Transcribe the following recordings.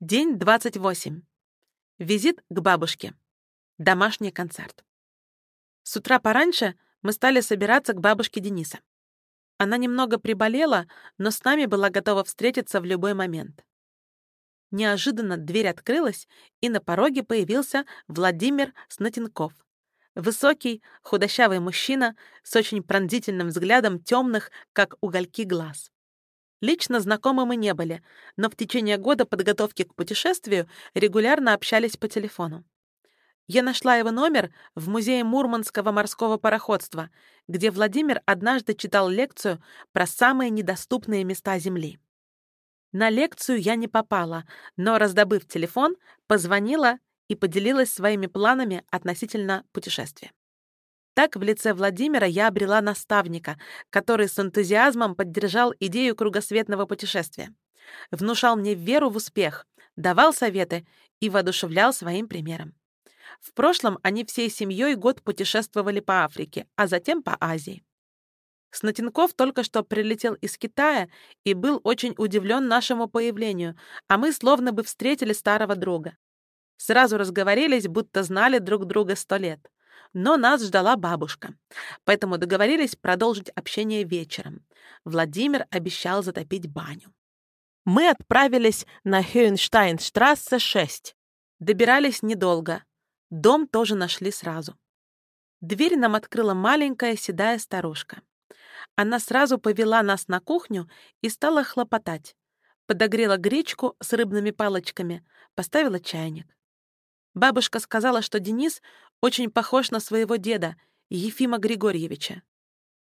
День 28. Визит к бабушке. Домашний концерт. С утра пораньше мы стали собираться к бабушке Дениса. Она немного приболела, но с нами была готова встретиться в любой момент. Неожиданно дверь открылась, и на пороге появился Владимир Снотенков. Высокий, худощавый мужчина с очень пронзительным взглядом темных, как угольки глаз. Лично знакомы мы не были, но в течение года подготовки к путешествию регулярно общались по телефону. Я нашла его номер в музее Мурманского морского пароходства, где Владимир однажды читал лекцию про самые недоступные места Земли. На лекцию я не попала, но, раздобыв телефон, позвонила и поделилась своими планами относительно путешествия. Так в лице Владимира я обрела наставника, который с энтузиазмом поддержал идею кругосветного путешествия. Внушал мне веру в успех, давал советы и воодушевлял своим примером. В прошлом они всей семьей год путешествовали по Африке, а затем по Азии. Снотенков только что прилетел из Китая и был очень удивлен нашему появлению, а мы словно бы встретили старого друга. Сразу разговорились, будто знали друг друга сто лет но нас ждала бабушка. Поэтому договорились продолжить общение вечером. Владимир обещал затопить баню. Мы отправились на Хюенштайнштрассе 6. Добирались недолго. Дом тоже нашли сразу. Дверь нам открыла маленькая седая старушка. Она сразу повела нас на кухню и стала хлопотать. Подогрела гречку с рыбными палочками, поставила чайник. Бабушка сказала, что Денис очень похож на своего деда, Ефима Григорьевича.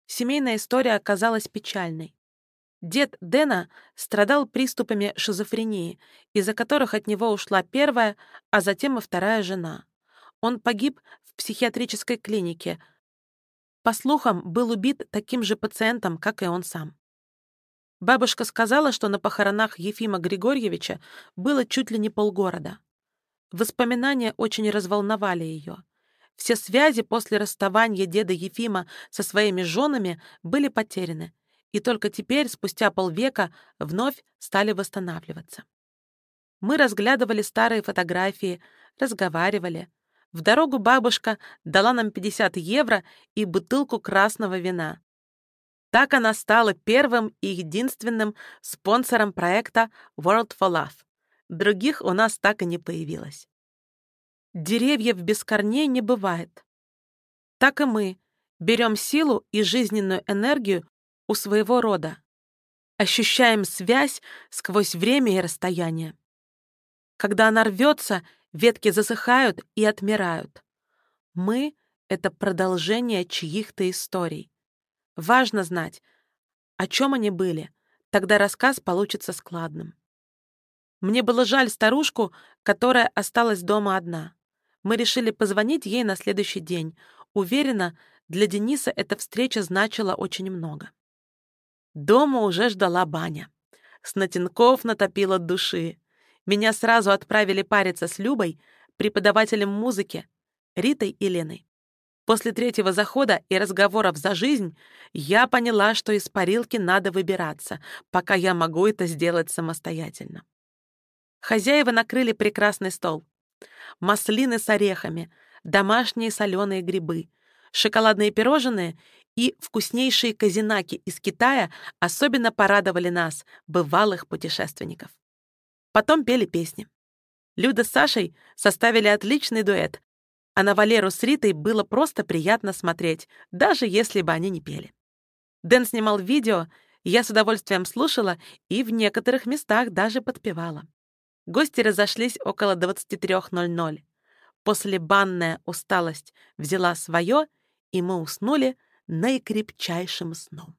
Семейная история оказалась печальной. Дед Дэна страдал приступами шизофрении, из-за которых от него ушла первая, а затем и вторая жена. Он погиб в психиатрической клинике. По слухам, был убит таким же пациентом, как и он сам. Бабушка сказала, что на похоронах Ефима Григорьевича было чуть ли не полгорода. Воспоминания очень разволновали ее. Все связи после расставания деда Ефима со своими женами были потеряны, и только теперь, спустя полвека, вновь стали восстанавливаться. Мы разглядывали старые фотографии, разговаривали. В дорогу бабушка дала нам 50 евро и бутылку красного вина. Так она стала первым и единственным спонсором проекта World for Love. Других у нас так и не появилось. Деревьев без корней не бывает. Так и мы берем силу и жизненную энергию у своего рода. Ощущаем связь сквозь время и расстояние. Когда она рвется, ветки засыхают и отмирают. Мы — это продолжение чьих-то историй. Важно знать, о чем они были, тогда рассказ получится складным. Мне было жаль старушку, которая осталась дома одна. Мы решили позвонить ей на следующий день. Уверена, для Дениса эта встреча значила очень много. Дома уже ждала баня. Снотенков натопила души. Меня сразу отправили париться с Любой, преподавателем музыки, Ритой и Леной. После третьего захода и разговоров за жизнь я поняла, что из парилки надо выбираться, пока я могу это сделать самостоятельно. Хозяева накрыли прекрасный стол. Маслины с орехами, домашние соленые грибы, шоколадные пирожные и вкуснейшие казинаки из Китая особенно порадовали нас, бывалых путешественников. Потом пели песни. Люда с Сашей составили отличный дуэт, а на Валеру с Ритой было просто приятно смотреть, даже если бы они не пели. Дэн снимал видео, я с удовольствием слушала и в некоторых местах даже подпевала. Гости разошлись около 23.00. После банная усталость взяла свое, и мы уснули наикрепчайшим сном.